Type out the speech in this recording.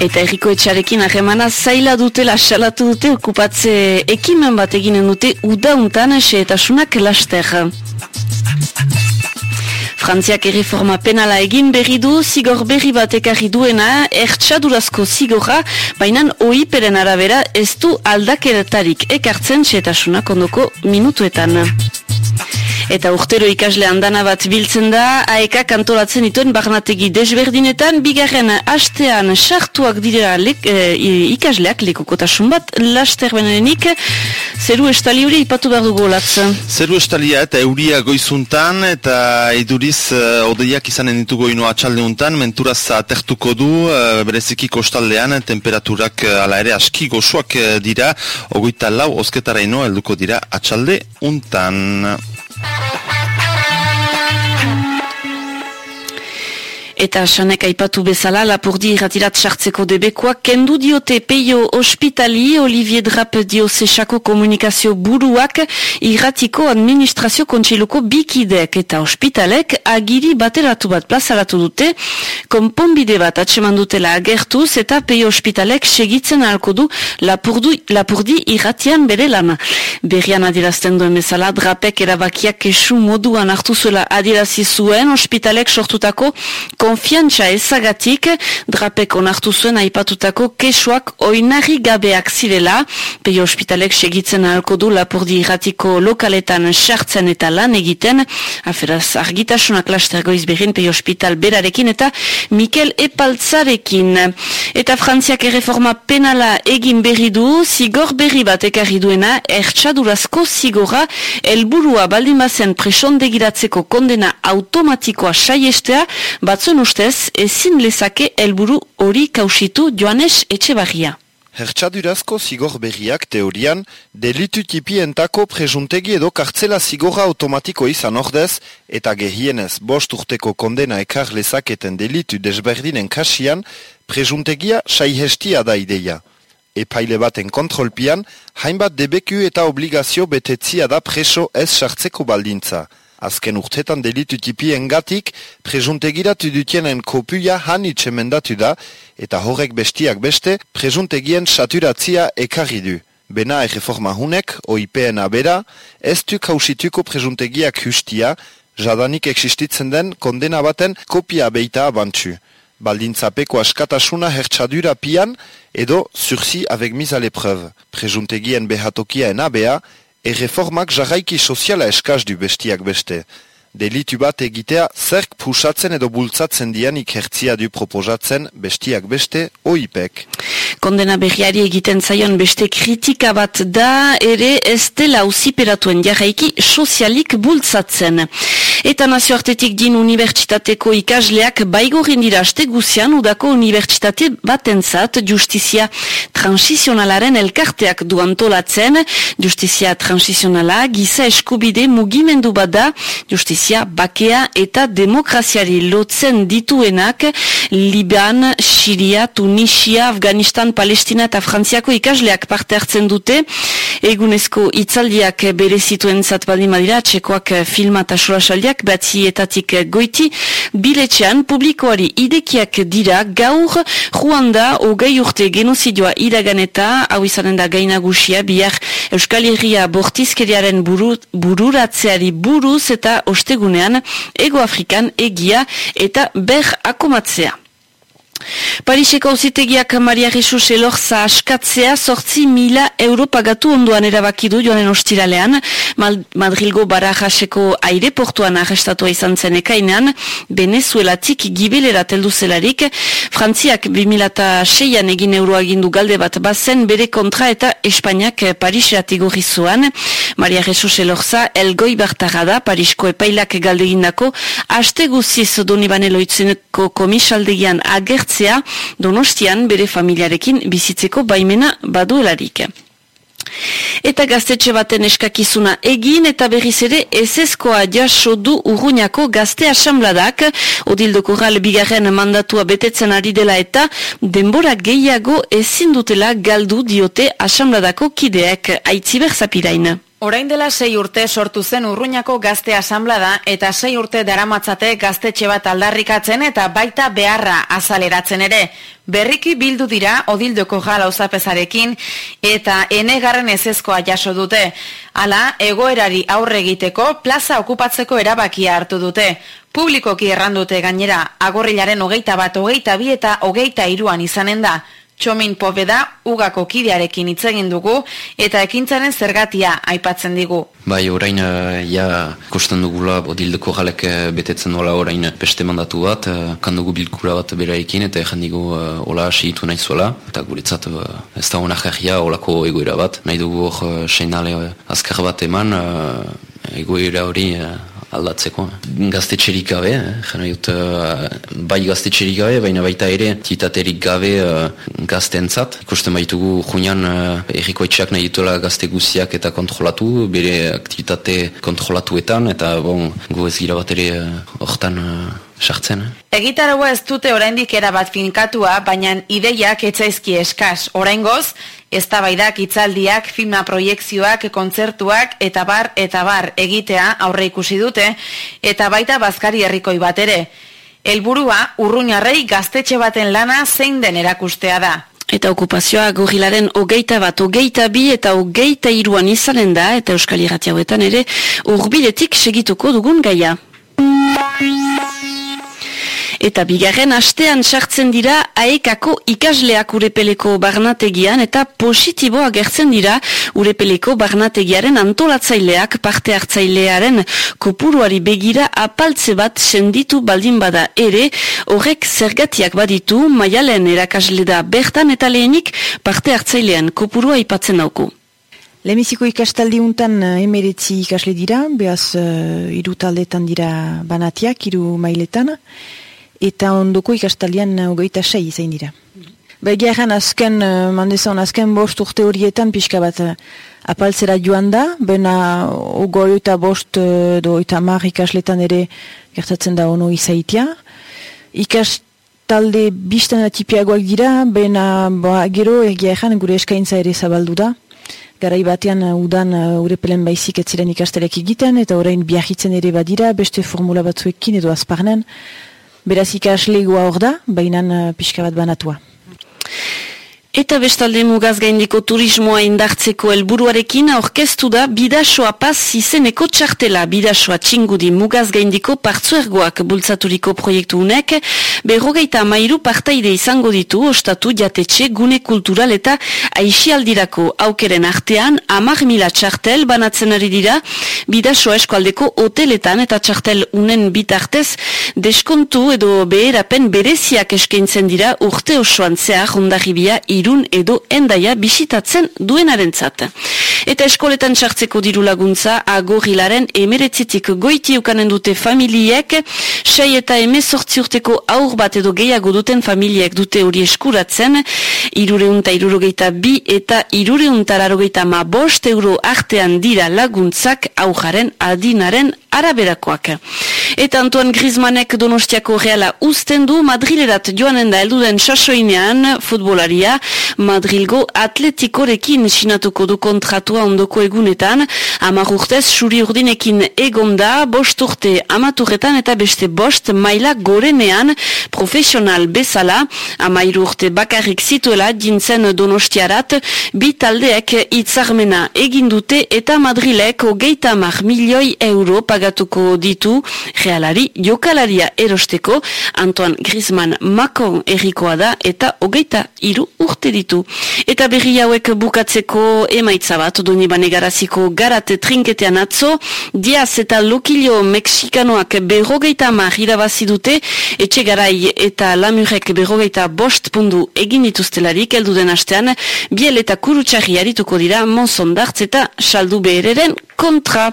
Eta erriko etxarekin ahemana zaila dutela salatu dute okupatze ekimen bat eginen dute udauntan esetasunak laster. Frantziak erreforma penala egin berri du, zigor berri bat ekarri duena, ertsadurazko zigorra, baina oiperen arabera ez du aldakeratarik ekartzen setasunak ondoko minutuetan. Eta urtero ikasle handana bat biltzen da, aeka kantolatzen dituen barnategi desberdinetan, bigarren hastean sartuak dira lek, e, ikasleak lekukotasun bat, laster benenik, zeru estali hori ipatu behar dugu latzen. Zeru estalia eta euria goizuntan, eta iduriz uh, odeiak izanen ditugu ino atxaldeuntan, menturaz atertuko du, uh, bereziki kostaldean, temperaturak uh, ala ere aski gozoak dira, ogoita lau osketara ino, helduko dira atxalde untan. Eta sanek aipatu bezala, lapurdi irratirat sartzeko debekoak, kendu diote peio ospitali, Olivier Drap dio sexako komunikazio buruak, irratiko administrazio kontxiluko bikidek eta ospitalek agiri bateratu bat plazaratu dute, konponbide bat atseman dutela agertuz eta peio ospitalek segitzen ahalko du lapurdu, lapurdi irratian bere lana. Berrian adirazten duen bezala, Drapek erabakiak kesu moduan hartu zuela adirazi zuen, ospitalek sortutako konfiantza ezagatik drapek onartu zuen aipatutako kesuak oinari gabeak zirela, peio ospitalek segitzen ahalko du lapurdi irratiko lokaletan sartzen eta lan egiten, aferaz argitasunak laster goiz behin peio ospital berarekin eta Mikel Epaltzarekin. Eta frantziak erreforma penala egin berri du, zigor berri bat ekarri duena, ertsadurazko zigora, helburua baldimazen presondegiratzeko kondena automatikoa saiestea, batzun ustez, ezin lezake helburu hori kausitu Joanes Etxebarria. Hertsadurazko zigor berriak teorian, delitu tipientako prejuntegi edo kartzela zigorra automatiko izan ordez, eta gehienez bost urteko kondena ekar lezaketen delitu desberdinen kasian, prejuntegia saihestia da ideia. Epaile baten kontrolpian, hainbat debeku eta obligazio betetzia da preso ez sartzeko baldintza. Azken urtetan delitu tipien gatik, prezuntegiratu dutienen kopuia hanitxe mendatu da, eta horrek bestiak beste, prezuntegien saturatzia ekarri du. Bena erreforma hunek, OIPN abera, ez du kausituko prezuntegiak justia, jadanik existitzen den kondena baten kopia beita abantzu. Baldintzapeko askatasuna hertsadura pian, edo sursi avec mise à l'épreuve. Prezuntegien behatokia enabea, erreformak jarraiki soziala eskaz du bestiak beste. Delitu bat egitea zerk pusatzen edo bultzatzen dianik hertzia du proposatzen bestiak beste oipek. Kondena berriari egiten zaion beste kritika bat da ere ez dela usiperatuen jarraiki sozialik bultzatzen. Eta nazioartetik din unibertsitateko ikasleak baigorin dira aste guzian udako unibertsitate batentzat justizia transizionalaren elkarteak du antolatzen. Justizia transizionala giza eskubide mugimendu bada justizia bakea eta demokraziari lotzen dituenak Liban, Siria, Tunisia, Afganistan, Palestina eta Frantziako ikasleak parte hartzen dute. Egunezko itzaldiak bere zituen zatbaldimadira, txekoak filma eta surasaldiak, batzietatik goiti, biletxean publikoari idekiak dira gaur Ruanda hogei urte genozidioa iraganeta, hau izanen da gainagusia, bihar Euskal Herria bortizkeriaren buru, bururatzeari buruz eta ostegunean Ego Afrikan egia eta ber akomatzea. Pariseko auzitegiak Maria Jesus elorza askatzea sortzi mila euro pagatu onduan erabakidu joanen ostiralean. Madrilgo barajaseko aireportuan arrestatua izan zen ekainan, Venezuelatik gibelera teldu zelarik, Frantziak 2006an egin euroa galde bat bazen bere kontra eta Espainiak Pariseat igorri zuan. Maria Jesus elorza elgoi bartara da Parisko epailak galdegindako, haste guziz Donibane loitzeneko komisaldegian agert hartzea donostian bere familiarekin bizitzeko baimena baduelarik. Eta gaztetxe baten eskakizuna egin eta berriz ere eseskoa jaso du urruñako gazte asambladak, odildoko gal bigarren mandatua betetzen ari dela eta denbora gehiago ezin dutela galdu diote asambladako kideak aitziber zapiraina. Orain dela sei urte sortu zen urruñako gazte asamblada eta sei urte daramatzate gaztetxe bat aldarrikatzen eta baita beharra azaleratzen ere. Berriki bildu dira odildoko jala uzapezarekin eta enegarren ezezkoa jaso dute. Hala, egoerari aurre egiteko plaza okupatzeko erabakia hartu dute. Publikoki errandute gainera, agorrilaren hogeita bat, hogeita bi eta hogeita iruan izanen da. Txomin pobeda ugako kidearekin hitz egin dugu eta ekintzaren zergatia aipatzen digu. Bai, orain uh, ja kosten dugula odildeko galek uh, betetzen nola orain beste mandatu bat, uh, kandugu bilkura bat beraekin eta egin digu uh, ola asiitu nahi zuela. Eta guretzat ez da honak olako egoera bat. Nahi dugu hor seinale azkar bat eman egoera hori aldatzeko. Gaztetxerik gabe, eh? jena jut, uh, bai gaztetxerik gabe, baina baita ere titaterik gabe uh, gaztentzat. Ikusten baitugu junian uh, erriko etxeak nahi dituela gazte guziak eta kontrolatu, bere aktivitate kontrolatuetan, eta bon, gu ez gira bat ere hortan uh, sartzen. Eh? Egitaragua ez dute oraindik erabat finkatua, baina ideiak etzaizki eskaz. Oraingoz, eztabaidak itzaldiak, filma proiekzioak, kontzertuak eta bar eta bar egitea aurre ikusi dute eta baita bazkari herrikoi bat ere. Helburua urruñarrei gaztetxe baten lana zein den erakustea da. Eta okupazioa gorilaren hogeita bat, hogeita bi eta hogeita iruan izanen da, eta Euskal Iratiauetan ere urbiletik segituko dugun gaia. Eta bigarren astean sartzen dira aekako ikasleak urepeleko barnategian eta positiboa gertzen dira urepeleko barnategiaren antolatzaileak parte hartzailearen kopuruari begira apaltze bat senditu baldin bada ere horrek zergatiak baditu maialen erakasle da bertan eta lehenik parte hartzailean kopurua ipatzen dauku. Lemiziko ikastaldi untan eh, emeretzi ikasle dira, behaz uh, iru taldetan dira banatiak, iru mailetan, eta ondoko ikastalian hogeita sei izan dira. Begiaran azken, uh, mandezan azken bost urte horietan pixka bat uh, apaltzera joan da, bena ogoi eta bost do eta mar ikasletan ere gertatzen da ono izaitia. Ikastalde biztan atipiagoak dira, bena ba, gero egiaran gure eskaintza ere zabaldu da. Garai batean udan urepelen baizik etziren ikastelek egiten, eta orain biahitzen ere badira, beste formula batzuekin edo azparnen, Beraz ikaslegoa hor da, baina uh, pixka bat banatua. Eta bestalde mugaz gaindiko turismoa indartzeko helburuarekin aurkeztu da bidasoa paz izeneko txartela. Bidasoa txingudi mugaz gaindiko partzuergoak bultzaturiko proiektu unek, berrogeita mairu partaide izango ditu ostatu jatetxe gune kultural eta aixialdirako. Aukeren artean amar mila txartel banatzen ari dira bidasoa eskualdeko hoteletan eta txartel unen bitartez deskontu edo beherapen bereziak eskaintzen dira urte osoan zehar ondarribia irun edo endaia bisitatzen duenarentzat. Eta eskoletan sartzeko diru laguntza agorilaren emeretzitik goiti ukanen dute familiek, sei eta emezortzi urteko aur bat edo gehiago duten familiek dute hori eskuratzen, irureunta irurogeita bi eta irureunta rarogeita ma bost euro artean dira laguntzak aujaren adinaren araberakoak. Eta Antoine Griezmannek donostiako reala usten du Madrilerat joanen da elduden sasoinean futbolaria. Madrilgo atletikorekin sinatuko du kontratua ondoko egunetan. Amar urtez suri urdinekin egonda bost urte amaturretan eta beste bost maila gorenean profesional bezala. Amairu urte bakarrik zituela dintzen donostiarat. Bi taldeek itzarmena egindute eta Madrilek ogeita mar milioi euro pagatuko ditu realari jokalaria erosteko Antoine Griezmann Macron errikoa da eta hogeita iru urte ditu. Eta berri hauek bukatzeko emaitza bat doni banegaraziko garate trinketean atzo, diaz eta lokilio mexikanoak berrogeita mar irabazi dute, etxe garai eta lamurek berrogeita bost pundu egin dituztelarik eldu den astean, biel eta kurutxarri harituko dira monzondartz eta saldu behereren kontra.